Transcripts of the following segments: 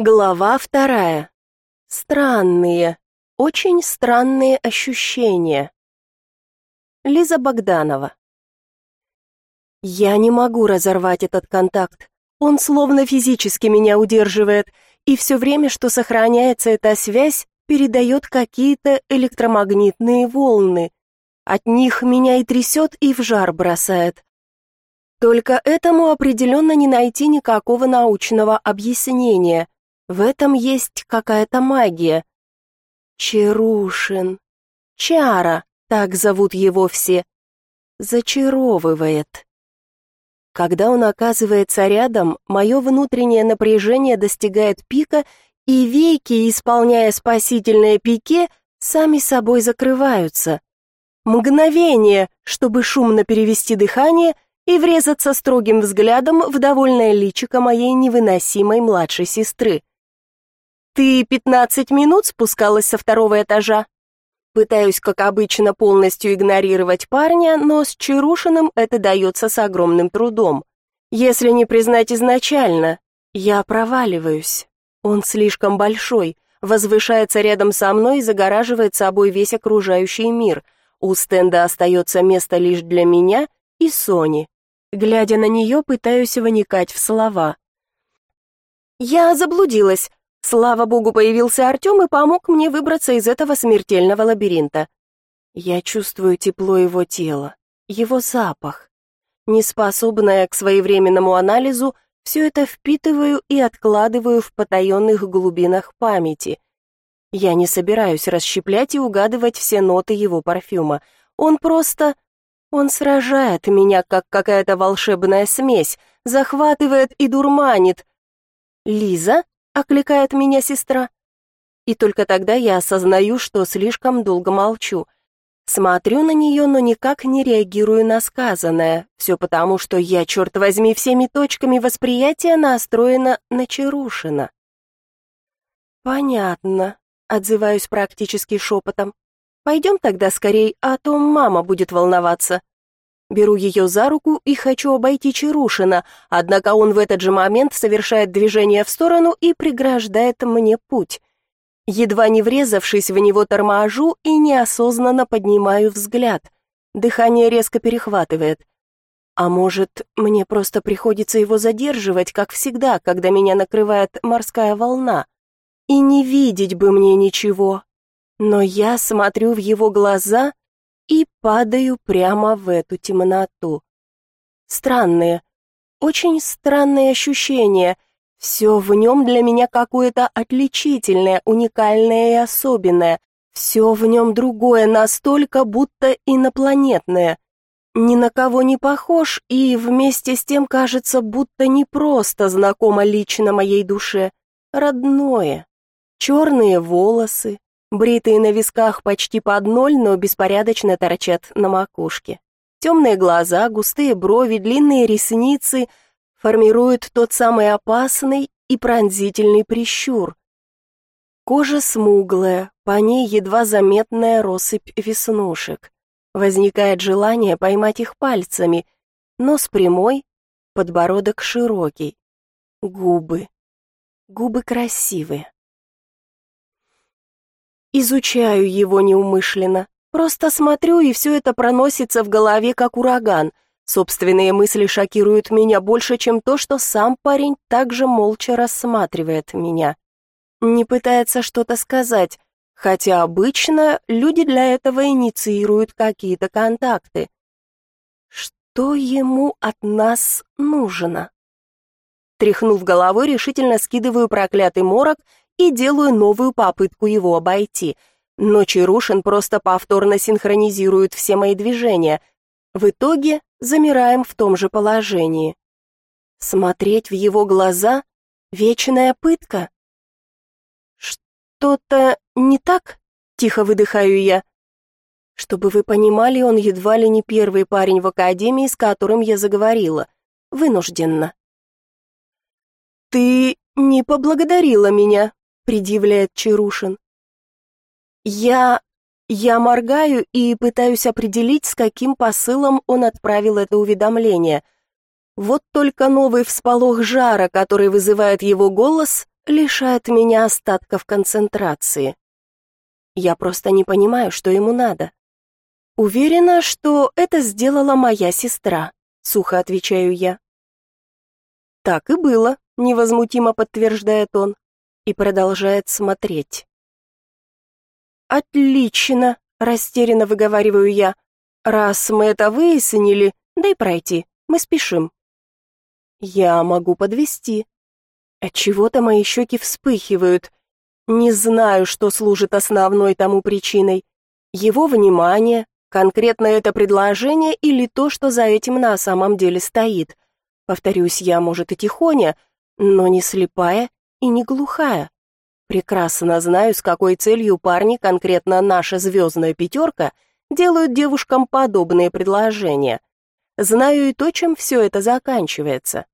Глава вторая. Странные, очень странные ощущения. Лиза Богданова. Я не могу разорвать этот контакт. Он словно физически меня удерживает, и все время, что сохраняется эта связь, передает какие-то электромагнитные волны. От них меня и трясет, и в жар бросает. Только этому определенно не найти никакого научного объяснения. В этом есть какая-то магия. Чарушин. Чара, так зовут его все. Зачаровывает. Когда он оказывается рядом, мое внутреннее напряжение достигает пика, и веки, исполняя спасительное пике, сами собой закрываются. Мгновение, чтобы шумно перевести дыхание — и врезаться строгим взглядом в довольное личико моей невыносимой младшей сестры. «Ты пятнадцать минут спускалась со второго этажа?» Пытаюсь, как обычно, полностью игнорировать парня, но с Чарушиным это дается с огромным трудом. Если не признать изначально, я проваливаюсь. Он слишком большой, возвышается рядом со мной и загораживает собой весь окружающий мир. У стенда остается место лишь для меня и Сони. Глядя на нее, пытаюсь вникать в слова. «Я заблудилась. Слава богу, появился Артем и помог мне выбраться из этого смертельного лабиринта. Я чувствую тепло его тела, его запах. Неспособная к своевременному анализу, все это впитываю и откладываю в потаенных глубинах памяти. Я не собираюсь расщеплять и угадывать все ноты его парфюма. Он просто он сражает меня, как какая-то волшебная смесь, захватывает и дурманит. «Лиза?» — окликает меня сестра. И только тогда я осознаю, что слишком долго молчу. Смотрю на нее, но никак не реагирую на сказанное. Все потому, что я, черт возьми, всеми точками восприятия настроена на Чарушина. «Понятно», — отзываюсь практически шепотом. Пойдем тогда скорей, а то мама будет волноваться. Беру ее за руку и хочу обойти Чарушина, однако он в этот же момент совершает движение в сторону и преграждает мне путь. Едва не врезавшись в него торможу и неосознанно поднимаю взгляд. Дыхание резко перехватывает. А может, мне просто приходится его задерживать, как всегда, когда меня накрывает морская волна? И не видеть бы мне ничего, но я смотрю в его глаза и падаю прямо в эту темноту. Странные, очень странные ощущения. Все в нем для меня какое-то отличительное, уникальное и особенное. Все в нем другое, настолько будто инопланетное. Ни на кого не похож и вместе с тем кажется, будто не просто знакомо лично моей душе, родное. Черные волосы, Бритые на висках почти под ноль, но беспорядочно торчат на макушке. Темные глаза, густые брови, длинные ресницы формируют тот самый опасный и пронзительный прищур. Кожа смуглая, по ней едва заметная россыпь веснушек. Возникает желание поймать их пальцами, нос прямой, подбородок широкий. Губы. Губы красивые. Изучаю его неумышленно. Просто смотрю, и все это проносится в голове, как ураган. Собственные мысли шокируют меня больше, чем то, что сам парень также молча рассматривает меня. Не пытается что-то сказать, хотя обычно люди для этого инициируют какие-то контакты. Что ему от нас нужно? Тряхнув головой, решительно скидываю проклятый морок и делаю новую попытку его обойти. Но Чарушин просто повторно синхронизирует все мои движения. В итоге замираем в том же положении. Смотреть в его глаза — вечная пытка. «Что-то не так?» — тихо выдыхаю я. Чтобы вы понимали, он едва ли не первый парень в академии, с которым я заговорила. Вынужденно. «Ты не поблагодарила меня», предъявляет Чарушин. Я... я моргаю и пытаюсь определить, с каким посылом он отправил это уведомление. Вот только новый всполох жара, который вызывает его голос, лишает меня остатков концентрации. Я просто не понимаю, что ему надо. Уверена, что это сделала моя сестра, сухо отвечаю я. Так и было, невозмутимо подтверждает он и продолжает смотреть. Отлично, растерянно выговариваю я. Раз мы это выяснили, дай пройти. Мы спешим. Я могу подвести. От чего-то мои щеки вспыхивают. Не знаю, что служит основной тому причиной. Его внимание, конкретно это предложение или то, что за этим на самом деле стоит. Повторюсь, я, может, и тихоня, но не слепая и не глухая. Прекрасно знаю, с какой целью парни, конкретно наша звездная пятерка, делают девушкам подобные предложения. Знаю и то, чем все это заканчивается.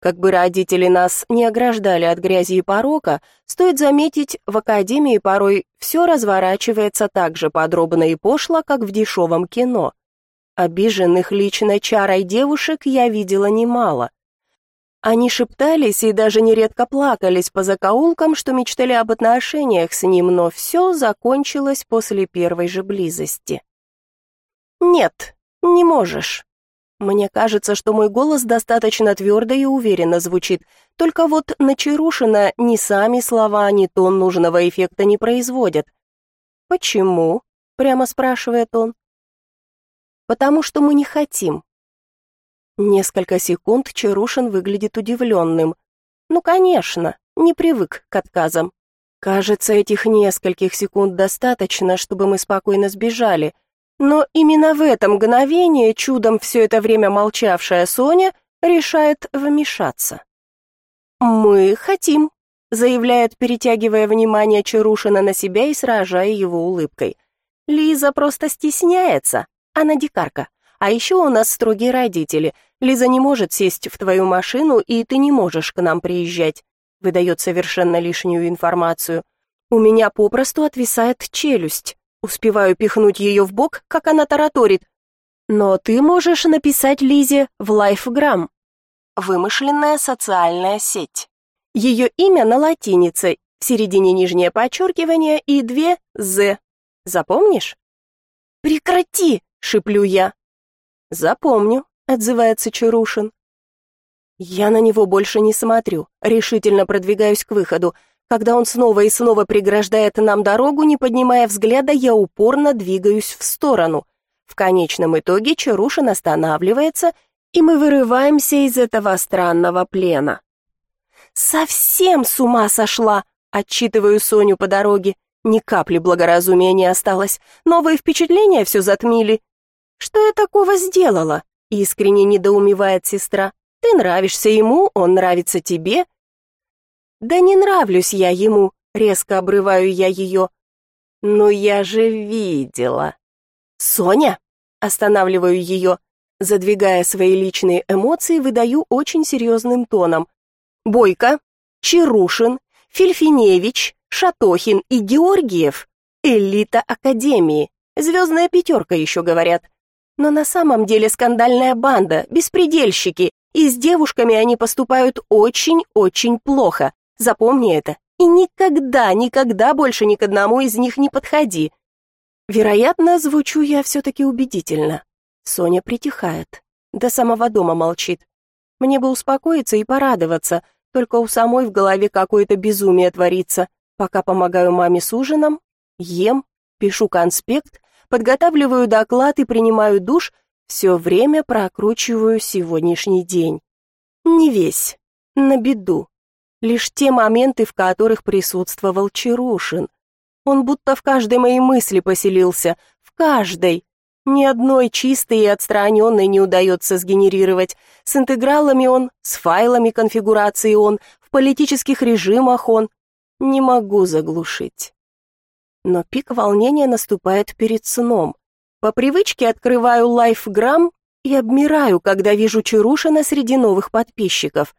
Как бы родители нас не ограждали от грязи и порока, стоит заметить, в академии порой все разворачивается так же подробно и пошло, как в дешевом кино. Обиженных личной чарой девушек я видела немало. Они шептались и даже нередко плакались по закоулкам, что мечтали об отношениях с ним, но все закончилось после первой же близости. «Нет, не можешь», мне кажется, что мой голос достаточно твердо и уверенно звучит, только вот на Чарушина ни сами слова, ни тон нужного эффекта не производят. «Почему?» — прямо спрашивает он. «Потому что мы не хотим». Несколько секунд Чарушин выглядит удивленным. «Ну, конечно, не привык к отказам. Кажется, этих нескольких секунд достаточно, чтобы мы спокойно сбежали, но именно в это мгновение чудом все это время молчавшая Соня решает вмешаться. «Мы хотим», — заявляет, перетягивая внимание Чарушина на себя и сражая его улыбкой. «Лиза просто стесняется, она дикарка. А еще у нас строгие родители. Лиза не может сесть в твою машину, и ты не можешь к нам приезжать», — выдает совершенно лишнюю информацию. «У меня попросту отвисает челюсть». Успеваю пихнуть ее в бок, как она тараторит. Но ты можешь написать Лизе в лайфграм. Вымышленная социальная сеть. Ее имя на латинице, в середине нижнее подчеркивание и две «з». Запомнишь? «Прекрати!» — шиплю я. «Запомню», — отзывается Чарушин. Я на него больше не смотрю, решительно продвигаюсь к выходу. Когда он снова и снова преграждает нам дорогу, не поднимая взгляда, я упорно двигаюсь в сторону. В конечном итоге Чарушин останавливается, и мы вырываемся из этого странного плена. «Совсем с ума сошла!» — отчитываю Соню по дороге. Ни капли благоразумия не осталось. Новые впечатления все затмили. «Что я такого сделала?» — искренне недоумевает сестра. «Ты нравишься ему, он нравится тебе, да не нравлюсь я ему, резко обрываю я ее. Но я же видела. Соня, останавливаю ее, задвигая свои личные эмоции, выдаю очень серьезным тоном. Бойко, Чарушин, Фельфиневич, Шатохин и Георгиев элита академии. Звездная пятерка еще говорят. Но на самом деле скандальная банда, беспредельщики, и с девушками они поступают очень-очень плохо. Запомни это и никогда, никогда больше ни к одному из них не подходи. Вероятно, звучу я все-таки убедительно. Соня притихает, до самого дома молчит. Мне бы успокоиться и порадоваться, только у самой в голове какое-то безумие творится. Пока помогаю маме с ужином, ем, пишу конспект, подготавливаю доклад и принимаю душ, все время прокручиваю сегодняшний день. Не весь, на беду лишь те моменты, в которых присутствовал Чарушин. Он будто в каждой моей мысли поселился, в каждой. Ни одной чистой и отстраненной не удается сгенерировать. С интегралами он, с файлами конфигурации он, в политических режимах он. Не могу заглушить. Но пик волнения наступает перед сном. По привычке открываю лайфграм и обмираю, когда вижу Чарушина среди новых подписчиков.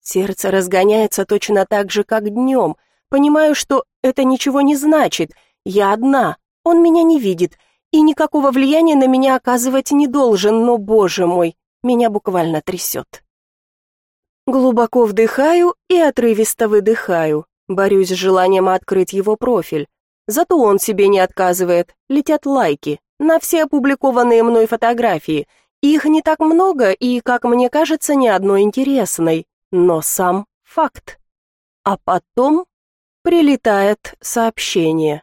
Сердце разгоняется точно так же, как днем. Понимаю, что это ничего не значит. Я одна, он меня не видит, и никакого влияния на меня оказывать не должен, но, боже мой, меня буквально трясет. Глубоко вдыхаю и отрывисто выдыхаю. Борюсь с желанием открыть его профиль. Зато он себе не отказывает. Летят лайки на все опубликованные мной фотографии. Их не так много и, как мне кажется, ни одной интересной. Но сам факт. А потом прилетает сообщение.